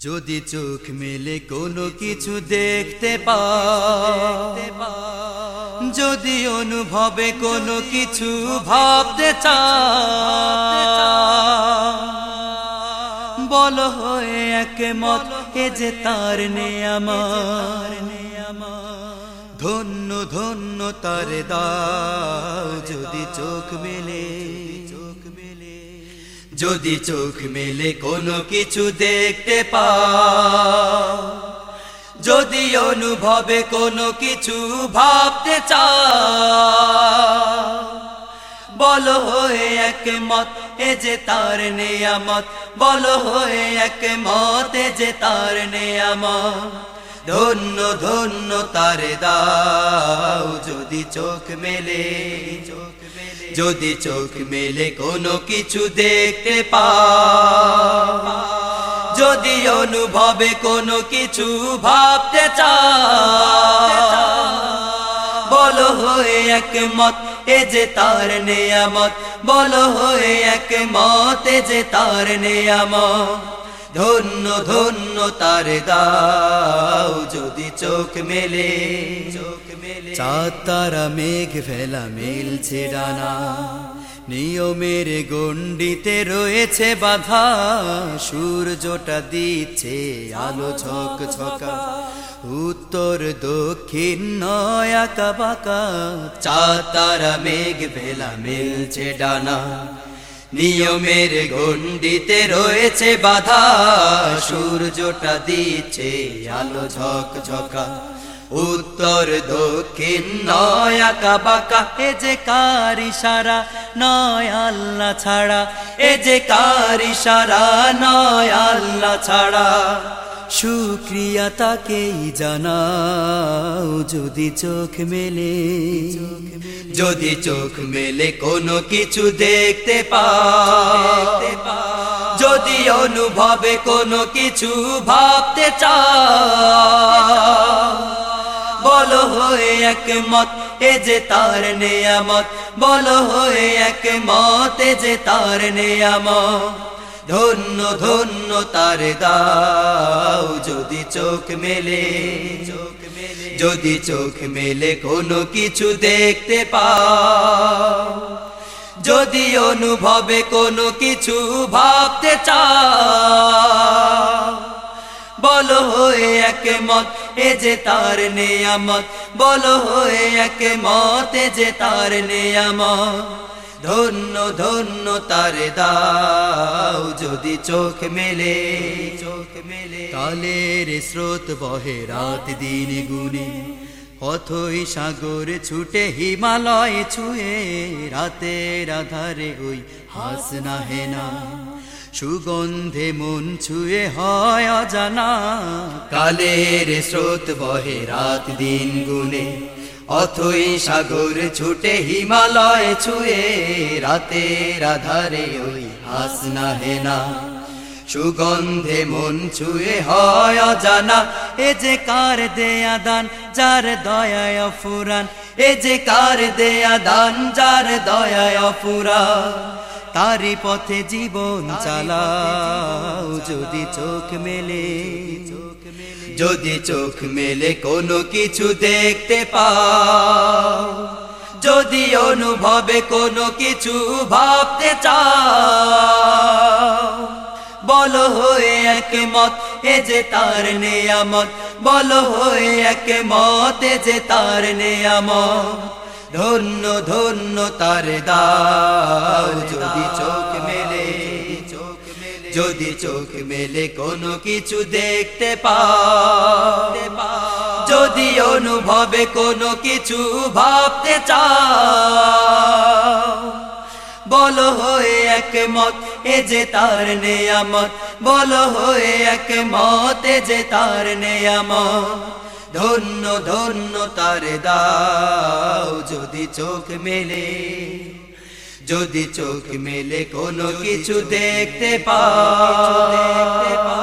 যদি চোখ মেলে কোনো কিছু দেখতে পা যদি অনুভবে কোনো কিছু ভাবতে বল হয়ে এক মত এ যে তার নেয়ামার ধন্য ধন্য তার দা যদি চোখ মেলে যদি চোখ মেলে কোনো কিছু দেখতে পা যদি অনুভবে কোনো কিছু ভাবতে চা বল হয়ে এক মত, এ যে তার নেয়ামত, বল হয়ে এক মত, এ যে তার নেয়ামত, ধন্য ধন্য তার দাও, যদি চোখ মেলে, চোখ যদি চোখ মেলে কোনো কিছু দেখতে পা যদি অনুভবে কোনো কিছু ভাবতে চা বলো হয়ে এক মত এ যে তার নেয়ামত, বলো হয়ে এক মত এ যে তার নেয়ামত। ধন্য ধন্য তার দাও যদি চোখ মেলে। চোখ মেলে চাঁদ, তারা, মেঘ ফেলা মিলছে ডানা। নিয়মের গণ্ডিতে রয়েছে বাধা। সূর্যটা দিচ্ছে আলো ছক ছকা। উত্তর, দক্ষিণ, নয়, আঁকা বাঁকা। চাঁদ, তারা, মেঘ, ভেলা মিলছে ডানা। নিয়মের গণ্ডিতে রয়েছে বাধা, সূর্যটা দিচ্ছে আলো ঝক ঝকা উত্তর, দক্ষিণ, নয়া কাবাকা বাঁকা, এ যে কারি সারা নয়, আল্লাহ ছাড়া। এ যে কারি সারা নয়, আল্লাহ ছাড়া। শুক্রিয়া তাকেই জানাও, যদি চোখ মেলে। যদি চোখ মেলে কোনো কিছু দেখতে পা যদি অনুভবে কোনো কিছু ভাবতে চা বলো হয়ে এক মত এ যে তার নেয়ামত, বলো হয়ে এক মত এ যে তার নেয়ামত। ধন্য ধন্য তার দাও যদি চোখ মেলে। চোখ যদি চোখ মেলে কোনো কিছু দেখতে পাও, যদি অনুভবে কোনো কিছু ভাবতে চাও, বলো হয়ে এক মত এ যে তার নেয়ামত, বলো হয়ে এক মত এ যে তার নেয়ামত। ধন্য ধন্য তার দাও, যদি চোখ মেলে চোখ মেলে। কালের স্রোত বহে রাত দিন গুনে। অথই সাগর ছুটে হিমালয় ছুঁয়ে রাতের আধারে ওই হাস না। হেনা সুগন্ধে মন ছুঁয়ে হয় অজানা। কালের স্রোত বহে রাত দিন গুনে। অথই সাগর ছুটে হিমালয় ছুঁয়ে রাতের আধারে ওই হাস না। হেনা সুগন্ধে মন ছুঁয়ে হয় অজানা। এ যে কার দেয়া দান যার দয়ায় ফুরান এ যে কার দেয়া দান যার দয়ায় ফুরান তারি পথে জীবন চালাও যদি চোখ মেলে। চোখ মেলে। যদি চোখ মেলে কোনো কিছু দেখতে পাও। যদি অনুভবে কোনো কিছু ভাবতে চাও বলো হয়ে এক মত এ যে তার নেয়ামত। বলো হয়ে এক মত এ যে তার নেয়ামত। ধন্য ধন্য তার দাও, যদি চোখ মেলে, যদি চোখ মেলে কোনো কিছু দেখতে পা যদি অনুভবে কোনো কিছু ভাবতে চা বলো হয়ে এক মত এ যে তার নেয়ামত, বলো হয়ে এক মত, এ যে তার নেয়ামত। ধন্য ধন্য তার দাও, যদি চোখ মেলে, যদি চোখ মেলে কোনো কিছু দেখতে পাও।